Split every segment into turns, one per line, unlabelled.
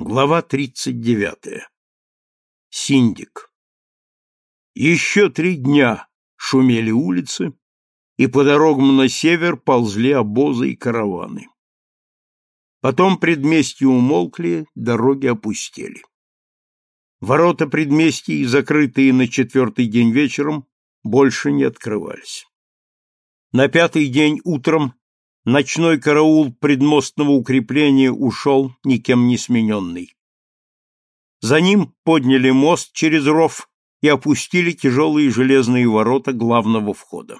Глава 39. Синдик. Еще три дня шумели улицы, и по дорогам на север ползли обозы и караваны. Потом предместья умолкли, дороги опустели. Ворота предместий, закрытые на четвертый день вечером, больше не открывались. На пятый день утром Ночной караул предмостного укрепления ушел, никем не смененный. За ним подняли мост через ров и опустили тяжелые железные ворота главного входа.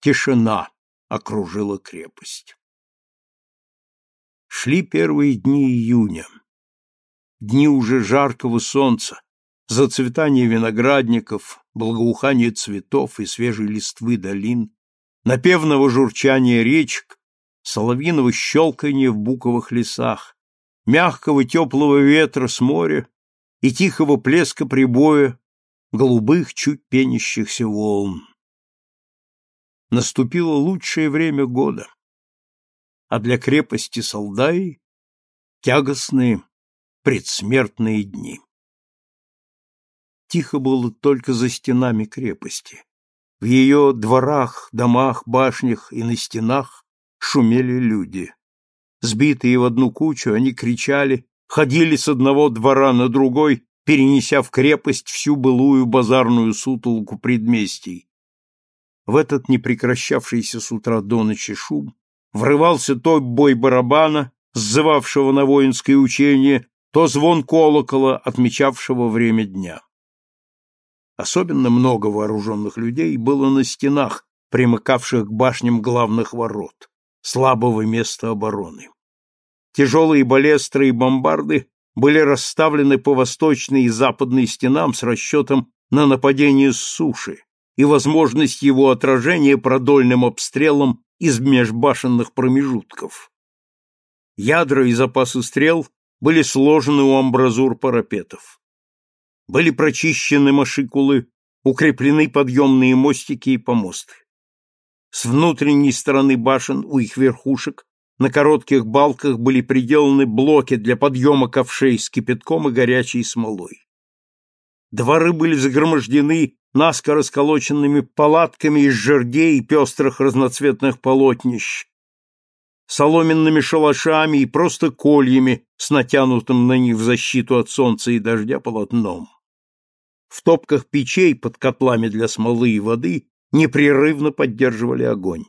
Тишина окружила крепость. Шли первые дни июня. Дни уже жаркого солнца, зацветание виноградников, благоухание цветов и свежей листвы долин, напевного журчания речек, соловьиного щелканья в буковых лесах, мягкого теплого ветра с моря и тихого плеска прибоя голубых, чуть пенящихся волн. Наступило лучшее время года, а для крепости Солдаи тягостные предсмертные дни. Тихо было только за стенами крепости. В ее дворах, домах, башнях и на стенах шумели люди. Сбитые в одну кучу, они кричали, ходили с одного двора на другой, перенеся в крепость всю былую базарную сутолку предместий. В этот непрекращавшийся с утра до ночи шум врывался то бой барабана, сзывавшего на воинское учение, то звон колокола, отмечавшего время дня. Особенно много вооруженных людей было на стенах, примыкавших к башням главных ворот, слабого места обороны. Тяжелые балестры и бомбарды были расставлены по восточной и западной стенам с расчетом на нападение с суши и возможность его отражения продольным обстрелом из межбашенных промежутков. Ядра и запасы стрел были сложены у амбразур парапетов. Были прочищены машикулы, укреплены подъемные мостики и помосты. С внутренней стороны башен у их верхушек на коротких балках были приделаны блоки для подъема ковшей с кипятком и горячей смолой. Дворы были загромождены наскоро сколоченными палатками из жердей и пестрых разноцветных полотнищ, соломенными шалашами и просто кольями с натянутым на них в защиту от солнца и дождя полотном. В топках печей под котлами для смолы и воды непрерывно поддерживали огонь.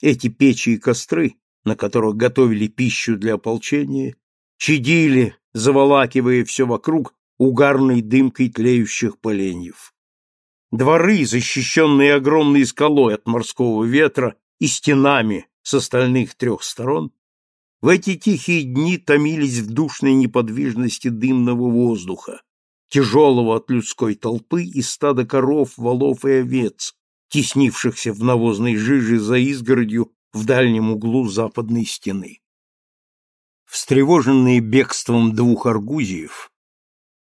Эти печи и костры, на которых готовили пищу для ополчения, чадили, заволакивая все вокруг угарной дымкой тлеющих поленьев. Дворы, защищенные огромной скалой от морского ветра и стенами с остальных трех сторон, в эти тихие дни томились в душной неподвижности дымного воздуха, тяжелого от людской толпы и стада коров, волов и овец, теснившихся в навозной жиже за изгородью в дальнем углу западной стены. Встревоженные бегством двух аргузиев,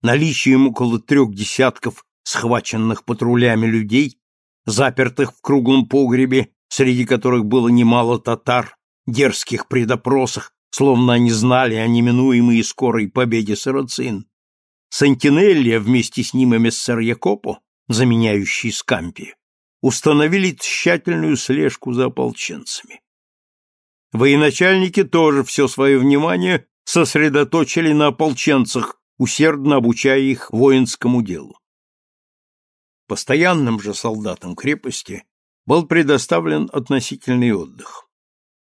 наличием около трех десятков схваченных патрулями людей, запертых в круглом погребе, среди которых было немало татар, дерзких при допросах, словно они знали о неминуемой и скорой победе сарацин, Сантинелли вместе с ним эмиссар Якопо, заменяющий Скампи, установили тщательную слежку за ополченцами. Военачальники тоже все свое внимание сосредоточили на ополченцах, усердно обучая их воинскому делу. Постоянным же солдатам крепости был предоставлен относительный отдых.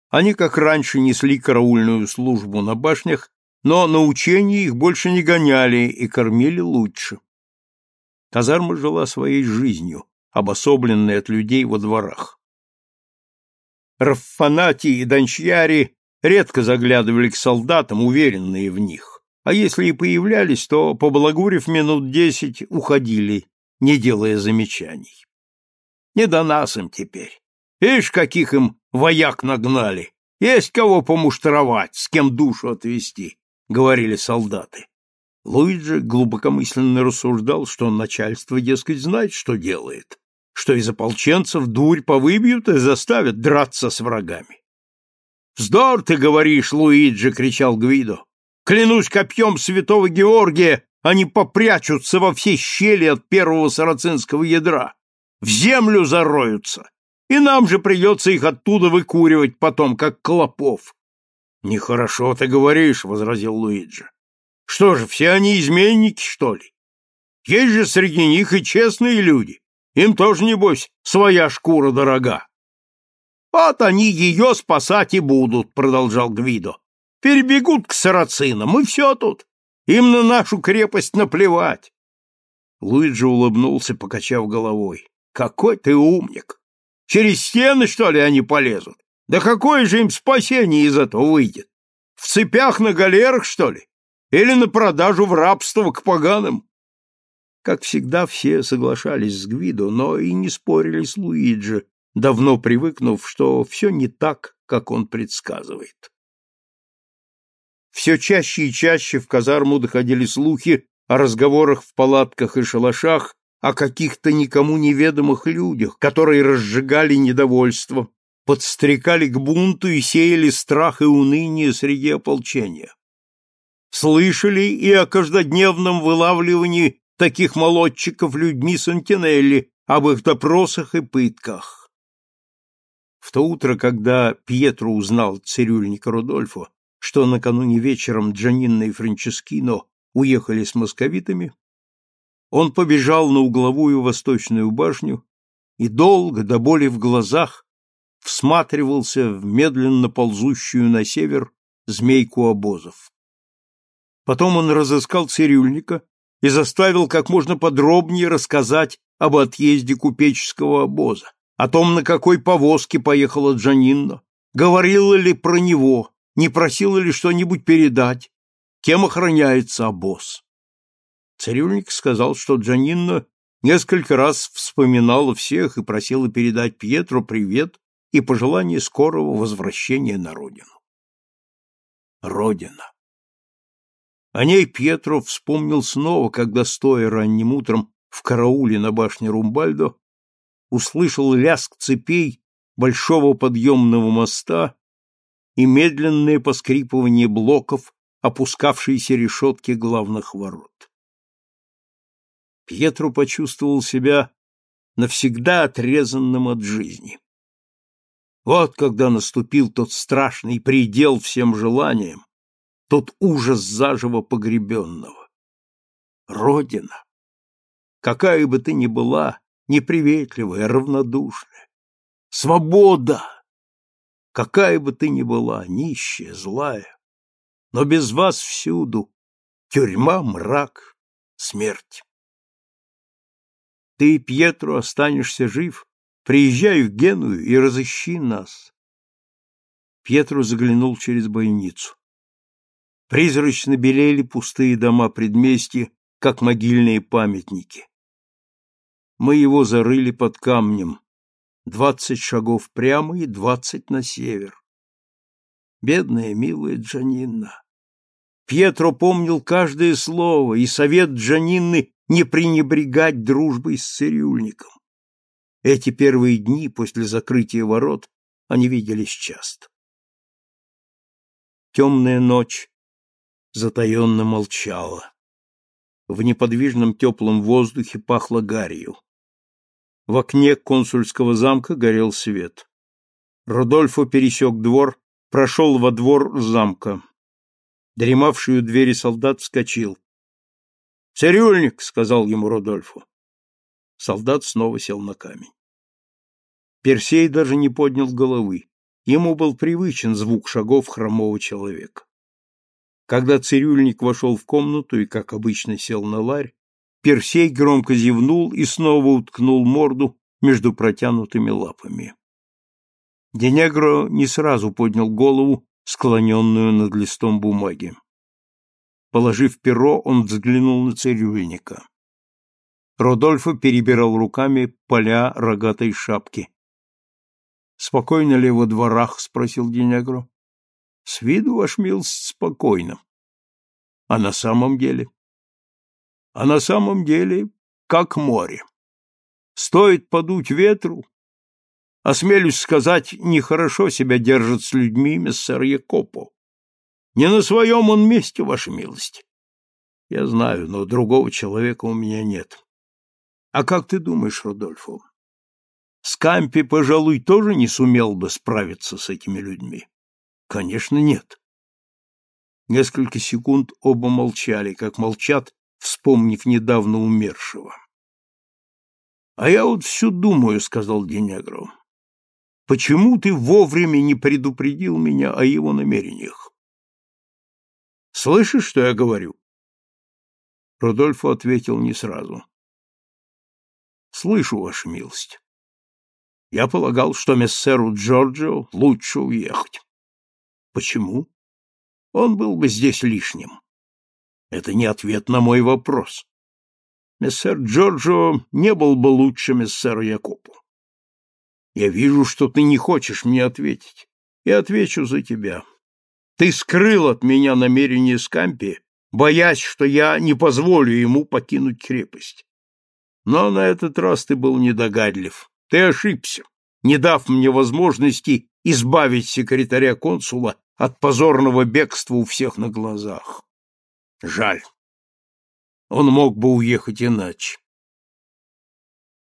Они, как раньше, несли караульную службу на башнях но на учения их больше не гоняли и кормили лучше. Казарма жила своей жизнью, обособленной от людей во дворах. Раффанати и Дончьяри редко заглядывали к солдатам, уверенные в них, а если и появлялись, то, поблагурив минут десять, уходили, не делая замечаний. Не до нас им теперь. Ишь, каких им вояк нагнали! Есть кого помуштровать, с кем душу отвести говорили солдаты. Луиджи глубокомысленно рассуждал, что начальство, дескать, знает, что делает, что из ополченцев дурь повыбьют и заставят драться с врагами. «Вздор ты говоришь, Луиджи!» — кричал Гвидо. Клянусь копьем святого Георгия, они попрячутся во все щели от первого сарацинского ядра, в землю зароются, и нам же придется их оттуда выкуривать потом, как клопов. — Нехорошо ты говоришь, — возразил Луиджи. — Что же, все они изменники, что ли? Есть же среди них и честные люди. Им тоже, небось, своя шкура дорога. — Вот они ее спасать и будут, — продолжал Гвидо. — Перебегут к сарацинам, и все тут. Им на нашу крепость наплевать. Луиджи улыбнулся, покачав головой. — Какой ты умник! Через стены, что ли, они полезут? Да какое же им спасение из этого выйдет? В цепях на галерах, что ли? Или на продажу в рабство к поганым? Как всегда, все соглашались с Гвидо, но и не спорили с Луиджи, давно привыкнув, что все не так, как он предсказывает. Все чаще и чаще в казарму доходили слухи о разговорах в палатках и шалашах, о каких-то никому неведомых людях, которые разжигали недовольство, подстрекали к бунту и сеяли страх и уныние среди ополчения. Слышали и о каждодневном вылавливании таких молодчиков людьми Сантинелли, об их допросах и пытках. В то утро, когда Пьетро узнал цирюльника Рудольфо, что накануне вечером Джанинна и Франческино уехали с московитами, он побежал на угловую восточную башню и долго, до боли в глазах, всматривался в медленно ползущую на север змейку обозов. Потом он разыскал цирюльника и заставил как можно подробнее рассказать об отъезде купеческого обоза, о том, на какой повозке поехала Джанинна, говорила ли про него, не просила ли что-нибудь передать, кем охраняется обоз. Цирюльник сказал, что Джанинна несколько раз вспоминала всех и просила передать Пьетру привет и пожелание скорого возвращения на родину. Родина. О ней Пьетро вспомнил снова, когда, стоя ранним утром в карауле на башне Румбальдо, услышал лязг цепей большого подъемного моста и медленное поскрипывание блоков опускавшейся решетки главных ворот. Пьетро почувствовал себя навсегда отрезанным от жизни. Вот когда наступил тот страшный предел всем желаниям, тот ужас заживо погребенного. Родина, какая бы ты ни была, неприветливая, равнодушная. Свобода, какая бы ты ни была, нищая, злая, но без вас всюду тюрьма, мрак, смерть. Ты, Пьетро, останешься жив, приезжай в Геную и разыщи нас. Пьетро заглянул через бойницу. Призрачно белели пустые дома предместья, как могильные памятники. Мы его зарыли под камнем, двадцать шагов прямо и двадцать на север. Бедная, милая Джанинна. Пьетро помнил каждое слово и совет Джанинны не пренебрегать дружбой с цирюльником. Эти первые дни после закрытия ворот они виделись часто. Темная ночь затаенно молчала. В неподвижном теплом воздухе пахло гарью. В окне консульского замка горел свет. Рудольфо пересек двор, прошел во двор замка. Дремавший у двери солдат вскочил. «Цирюльник!» — сказал ему Рудольфо. Солдат снова сел на камень. Персей даже не поднял головы. Ему был привычен звук шагов хромого человека. Когда цирюльник вошел в комнату и, как обычно, сел на ларь, Персей громко зевнул и снова уткнул морду между протянутыми лапами. Денегро не сразу поднял голову, склоненную над листом бумаги. Положив перо, он взглянул на цирюльника. Родольфо перебирал руками поля рогатой шапки. — Спокойно ли во дворах? — спросил Денегро. С виду, ваш милость, спокойно. А на самом деле? А на самом деле, как море. Стоит подуть ветру, осмелюсь сказать, нехорошо себя держит с людьми мессер Якопо. Не на своем он месте, ваша милость. Я знаю, но другого человека у меня нет. А как ты думаешь, Рудольфо? Скампи, пожалуй, тоже не сумел бы справиться с этими людьми. Конечно, нет. Несколько секунд оба молчали, как молчат, вспомнив недавно умершего. А я вот все думаю, сказал Денегро. Почему ты вовремя не предупредил меня о его намерениях? Слышишь, что я говорю? Рудольфо ответил не сразу. Слышу, ваша милость. Я полагал, что мессеру Джорджио лучше уехать. Почему? Он был бы здесь лишним. Это не ответ на мой вопрос. Мессер Джорджио не был бы лучше мессера Якопу. Я вижу, что ты не хочешь мне ответить. Я отвечу за тебя. Ты скрыл от меня намерение Скампи, боясь, что я не позволю ему покинуть крепость. Но на этот раз ты был недогадлив. Ты ошибся, не дав мне возможности избавить секретаря консула от позорного бегства у всех на глазах. Жаль. Он мог бы уехать иначе.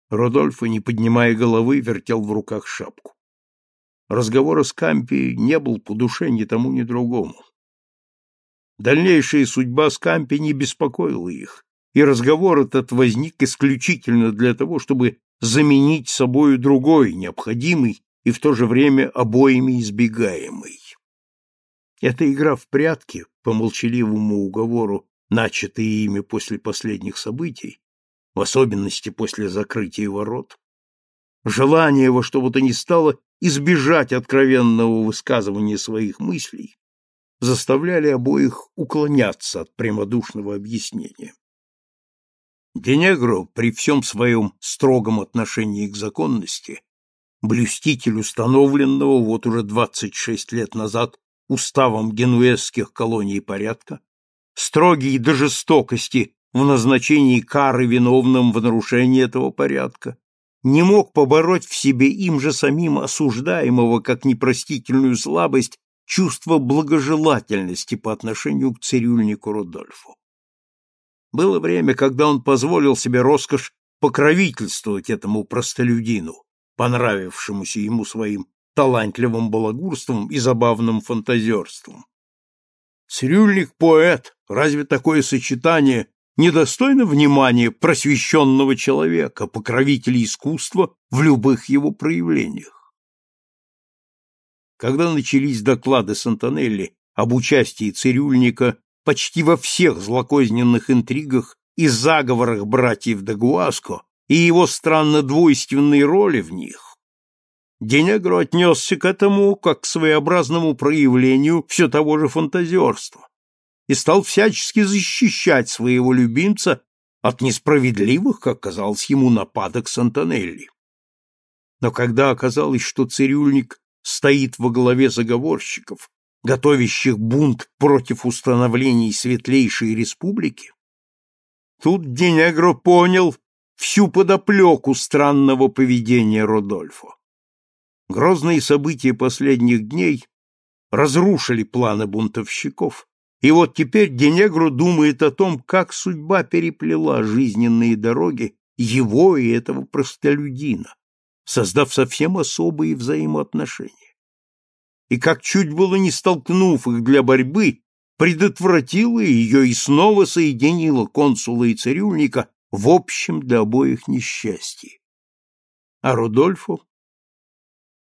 Родольфо, не поднимая головы, вертел в руках шапку. Разговор с Кампи не был по душе ни тому, ни другому. Дальнейшая судьба Скампи не беспокоила их, и разговор этот возник исключительно для того, чтобы заменить собою другой, необходимый и в то же время обоими избегаемый. Эта игра в прятки, по молчаливому уговору, начатая ими после последних событий, в особенности после закрытия ворот, желание во что бы то ни стало избежать откровенного высказывания своих мыслей, заставляли обоих уклоняться от прямодушного объяснения. Денегро при всем своем строгом отношении к законности, блюститель установленного вот уже 26 лет назад уставом генуэзских колоний порядка, строгий до жестокости в назначении кары виновным в нарушении этого порядка, не мог побороть в себе им же самим осуждаемого как непростительную слабость чувство благожелательности по отношению к цирюльнику Рудольфу. Было время, когда он позволил себе роскошь покровительствовать этому простолюдину, понравившемуся ему своим талантливым балагурством и забавным фантазерством. Цирюльник-поэт, разве такое сочетание недостойно внимания просвещенного человека, покровителя искусства в любых его проявлениях? Когда начались доклады Сантанелли об участии цирюльника почти во всех злокозненных интригах и заговорах братьев де Гуаско и его странно двойственной роли в них, Денегро отнесся к этому как к своеобразному проявлению все того же фантазерства и стал всячески защищать своего любимца от несправедливых, как казалось ему, нападок Сантанелли. Но когда оказалось, что цирюльник стоит во главе заговорщиков, готовящих бунт против установлений Светлейшей Республики, тут Денегро понял всю подоплеку странного поведения Родольфо. Грозные события последних дней разрушили планы бунтовщиков, и вот теперь Денегру думает о том, как судьба переплела жизненные дороги его и этого простолюдина, создав совсем особые взаимоотношения. И как чуть было не столкнув их для борьбы, предотвратила ее и снова соединила консула и цирюльника в общем для обоих несчастье. А Рудольфу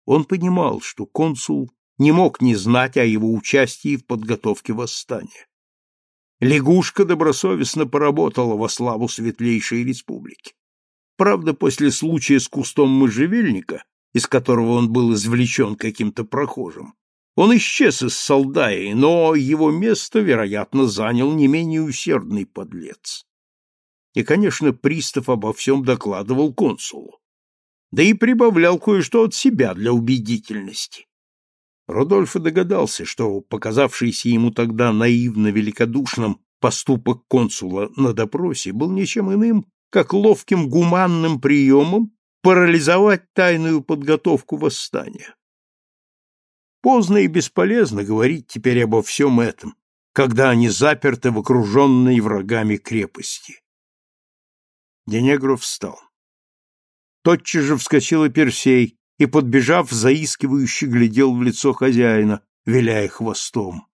он понимал, что консул не мог не знать о его участии в подготовке восстания. Лягушка добросовестно поработала во славу Светлейшей Республики. Правда, после случая с кустом можжевельника, из которого он был извлечен каким-то прохожим, он исчез из Солдаи, но его место, вероятно, занял не менее усердный подлец. И, конечно, пристав обо всем докладывал консулу да и прибавлял кое-что от себя для убедительности. Рудольфо догадался, что показавшийся ему тогда наивно великодушным поступок консула на допросе был ничем иным, как ловким гуманным приемом парализовать тайную подготовку восстания. Поздно и бесполезно говорить теперь обо всем этом, когда они заперты в окруженной врагами крепости. Денегро встал. Тотчас же вскочил и Персей, и, подбежав, заискивающе глядел в лицо хозяина, виляя хвостом.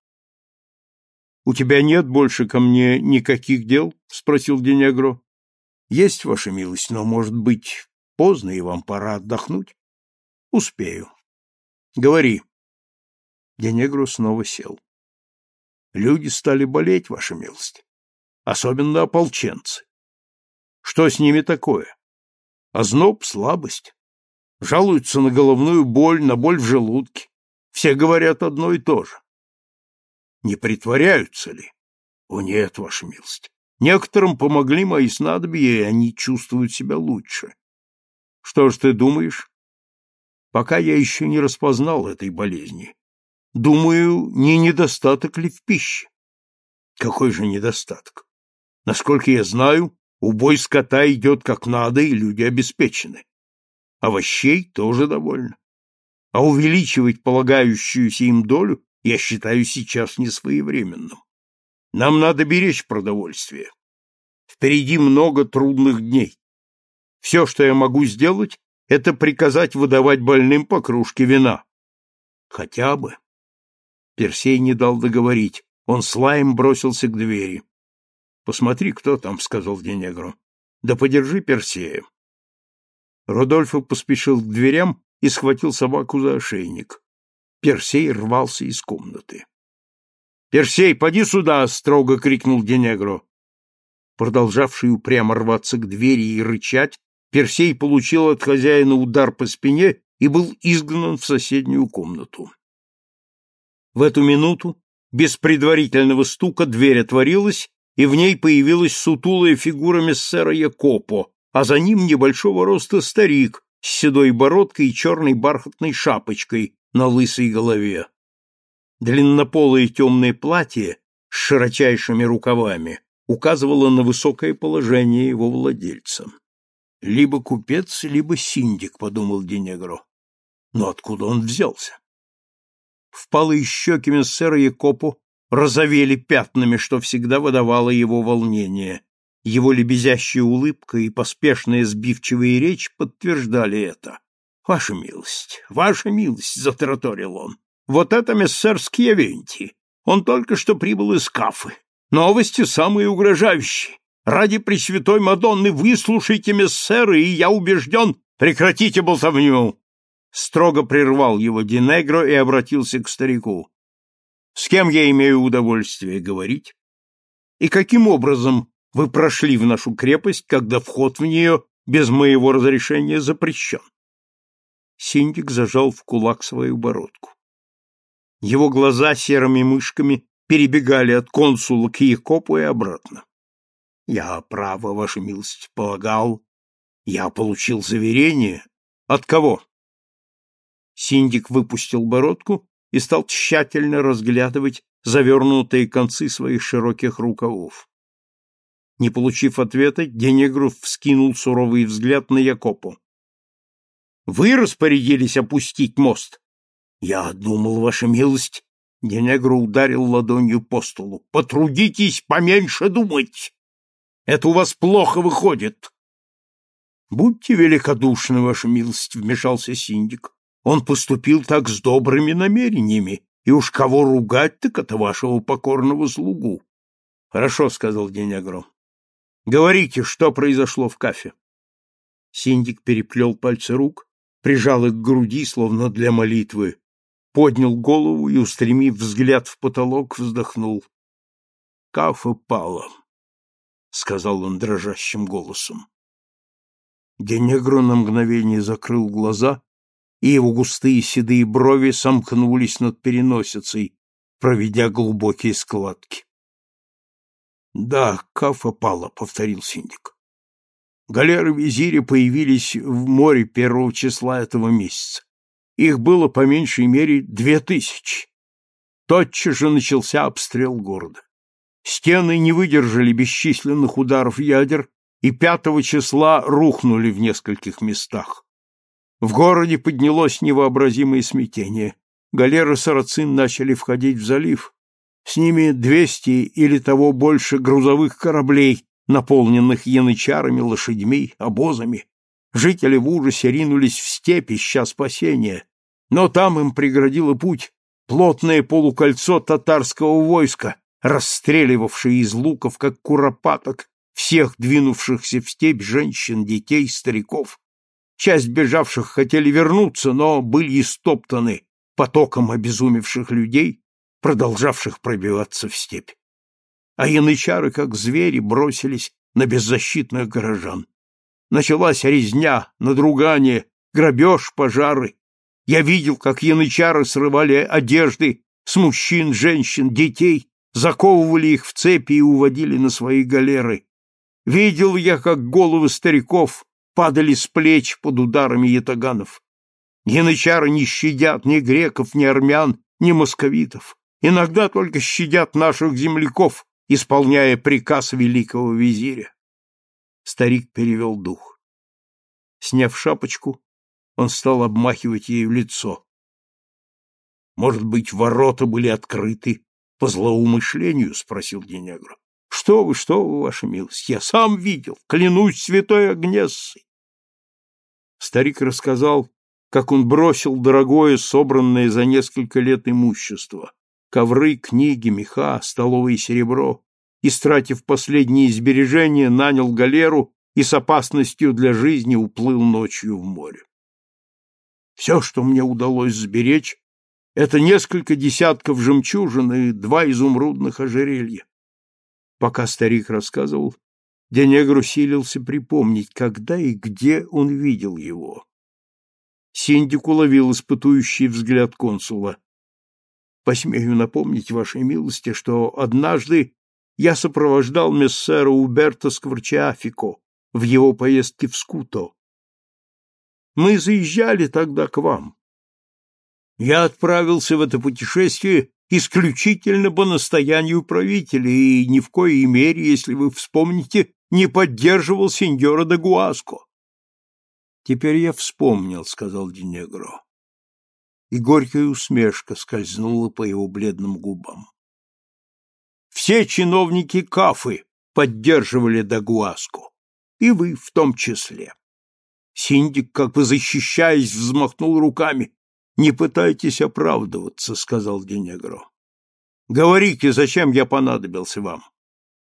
— У тебя нет больше ко мне никаких дел? — спросил Денегро. — Есть, ваша милость, но, может быть, поздно, и вам пора отдохнуть? — Успею. — Говори. Денегро снова сел. — Люди стали болеть, ваша милость. Особенно ополченцы. Что с ними такое? Озноб, слабость. Жалуются на головную боль, на боль в желудке. Все говорят одно и то же. Не притворяются ли? О нет, ваша милость. Некоторым помогли мои снадобья, и они чувствуют себя лучше. Что ж ты думаешь? Пока я еще не распознал этой болезни. Думаю, не недостаток ли в пище? Какой же недостаток? Насколько я знаю, убой скота идет как надо, и люди обеспечены. Овощей тоже довольно. А увеличивать полагающуюся им долю я считаю сейчас несвоевременным. Нам надо беречь продовольствие. Впереди много трудных дней. Все, что я могу сделать, это приказать выдавать больным по кружке вина. Хотя бы. Персей не дал договорить. Он с лаем бросился к двери. «Посмотри, кто там», — сказал Денегро. «Да подержи Персея». Родольфо поспешил к дверям и схватил собаку за ошейник. Персей рвался из комнаты. «Персей, поди сюда!» — строго крикнул Денегро. Продолжавший упрямо рваться к двери и рычать, Персей получил от хозяина удар по спине и был изгнан в соседнюю комнату. В эту минуту, без предварительного стука, дверь отворилась, и в ней появилась сутулая фигура мессера Якопо, а за ним небольшого роста старик с седой бородкой и черной бархатной шапочкой на лысой голове. Длиннополое темное платье с широчайшими рукавами указывало на высокое положение его владельца. Либо купец, либо синдик, подумал Денегро. Но откуда он взялся? Впалые щеки мессера Якопу розовели пятнами, что всегда выдавало его волнение. Его лебезящая улыбка и поспешная сбивчивая речь подтверждали это. «Ваша милость, ваша милость!» — затараторил он. «Вот это мессер Скьявенти. Он только что прибыл из Кафы. Новости самые угрожающие. Ради Пресвятой Мадонны выслушайте мессера, и я убежден, прекратите болтовню!» Строго прервал его Динегро и обратился к старику. «С кем я имею удовольствие говорить? И каким образом вы прошли в нашу крепость, когда вход в нее без моего разрешения запрещен?» Синдик зажал в кулак свою бородку. Его глаза серыми мышками перебегали от консула к Якопу и обратно. Я, право, ваша милость, полагал, я получил заверение. От кого? Синдик выпустил бородку и стал тщательно разглядывать завернутые концы своих широких рукавов. Не получив ответа, Денегров вскинул суровый взгляд на Якопу. «Вы распорядились опустить мост?» «Я думал, ваша милость...» Денегро ударил ладонью по столу. «Потрудитесь поменьше думать!» Это у вас плохо выходит. Будьте великодушны, ваша милость, вмешался синдик. Он поступил так с добрыми намерениями, и уж кого ругать, так это вашего покорного слугу. Хорошо, сказал Денегро. Говорите, что произошло в кафе. Синдик переплел пальцы рук, прижал их к груди, словно для молитвы, поднял голову и, устремив взгляд в потолок, вздохнул. Кафа пала. — сказал он дрожащим голосом. Денегро на мгновение закрыл глаза, и его густые седые брови сомкнулись над переносицей, проведя глубокие складки. — Да, кафа пала, — повторил синдик. Галеры визиря появились в море первого числа этого месяца. Их было по меньшей мере две тысячи. Тотчас же начался обстрел города. Стены не выдержали бесчисленных ударов ядер и пятого числа рухнули в нескольких местах. В городе поднялось невообразимое смятение. галеры сарацин начали входить в залив. С ними двести или того больше грузовых кораблей, наполненных янычарами, лошадьми, обозами. Жители в ужасе ринулись в степь, ища спасения, но там им преградило путь плотное полукольцо татарского войска, расстреливавшее из луков, как куропаток, всех двинувшихся в степь женщин, детей, стариков. Часть бежавших хотели вернуться, но были истоптаны потоком обезумевших людей, продолжавших пробиваться в степь. А янычары, как звери, бросились на беззащитных горожан. Началась резня, надругание, грабеж, пожары. Я видел, как янычары срывали одежды с мужчин, женщин, детей, заковывали их в цепи и уводили на свои галеры. Видел я, как головы стариков падали с плеч под ударами ятаганов. Янычары не щадят ни греков, ни армян, ни московитов. Иногда только щадят наших земляков, исполняя приказ великого визиря. Старик перевел дух. Сняв шапочку, он стал обмахивать ею лицо. Может быть, ворота были открыты по злоумышлению, спросил Денегро. Что вы, что вы, ваша милость, я сам видел, клянусь святой Агнессой. Старик рассказал, как он бросил дорогое, собранное за несколько лет имущество, ковры, книги, меха, столовое серебро, истратив последние сбережения, нанял галеру и с опасностью для жизни уплыл ночью в море. Все, что мне удалось сберечь, это несколько десятков жемчужин и два изумрудных ожерелья. Пока старик рассказывал, Денегр усилился припомнить, когда и где он видел его. Синдик уловил испытующий взгляд консула. «Посмею напомнить вашей милости, что однажды я сопровождал мессера Уберто Скворчафико в его поездке в Скуто. Мы заезжали тогда к вам. Я отправился в это путешествие исключительно по настоянию правителя и ни в коей мере, если вы вспомните, не поддерживал сеньора де Гуаско. Теперь я вспомнил, сказал Динегро. И горькая усмешка скользнула по его бледным губам. Все чиновники Кафы поддерживали Дагуаску, и вы в том числе. Синдик, как бы защищаясь, взмахнул руками. Не пытайтесь оправдываться, сказал Денегро. Говорите, зачем я понадобился вам?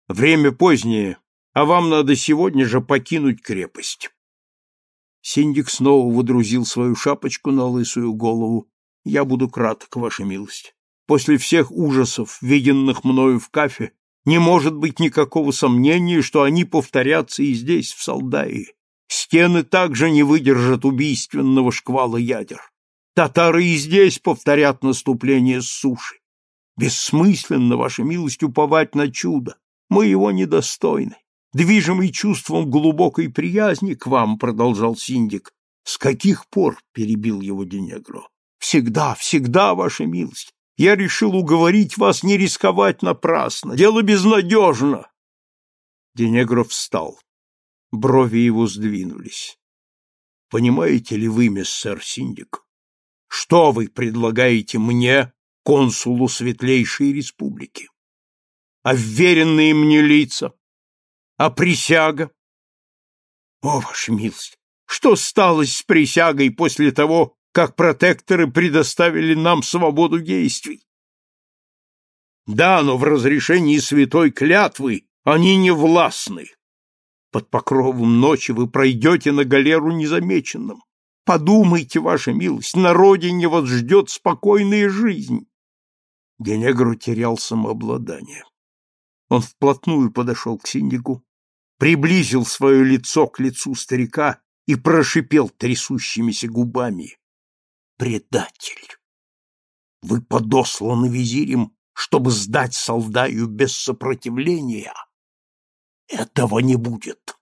Время позднее, а вам надо сегодня же покинуть крепость. Синдик снова водрузил свою шапочку на лысую голову. Я буду краток, ваша милость. После всех ужасов, виденных мною в кафе, не может быть никакого сомнения, что они повторятся и здесь, в Солдае. Стены также не выдержат убийственного шквала ядер. Татары и здесь повторят наступление с суши. Бессмысленно, ваша милость, уповать на чудо. Мы его недостойны. Движимый чувством глубокой приязни к вам, продолжал Синдик. С каких пор? перебил его Денегро. Всегда, всегда, ваша милость. Я решил уговорить вас не рисковать напрасно. Дело безнадежно. Денегро встал. Брови его сдвинулись. Понимаете ли вы, миссер Синдик, что вы предлагаете мне, консулу Светлейшей Республики? А вверенные мне лица? А присяга? О, ваша милость, что стало с присягой после того, как протекторы предоставили нам свободу действий? Да, но в разрешении святой клятвы они не властны. Под покровом ночи вы пройдете на галеру незамеченным. Подумайте, ваша милость, на родине вас ждет спокойная жизнь. Денегру терял самообладание. Он вплотную подошел к синдику, приблизил свое лицо к лицу старика и прошипел трясущимися губами. «Предатель! Вы подосланы визирем, чтобы сдать солдаю без сопротивления. Этого не будет!»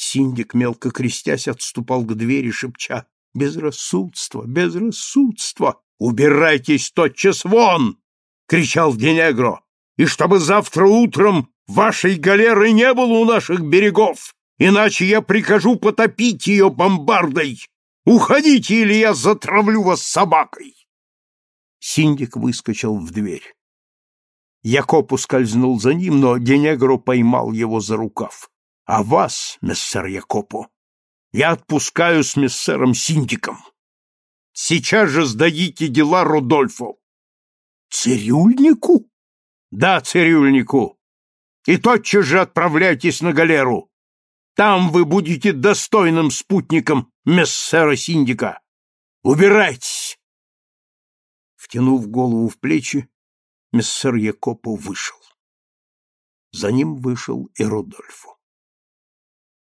Синдик, мелко крестясь, отступал к двери, шепча «Безрассудство! Безрассудство! Убирайтесь тотчас вон!» — кричал Денегро. «И чтобы завтра утром вашей галеры не было у наших берегов, иначе я прикажу потопить ее бомбардой! Уходите, или я затравлю вас собакой!» Синдик выскочил в дверь. Якоб ускользнул за ним, но Денегро поймал его за рукав. — А вас, мессер Якопо, я отпускаю с мессером Синдиком. Сейчас же сдадите дела Рудольфу. — Цирюльнику? — Да, цирюльнику. И тотчас же отправляйтесь на галеру. Там вы будете достойным спутником мессера Синдика. Убирайтесь! Втянув голову в плечи, мессер Якопо вышел. За ним вышел и Рудольфо.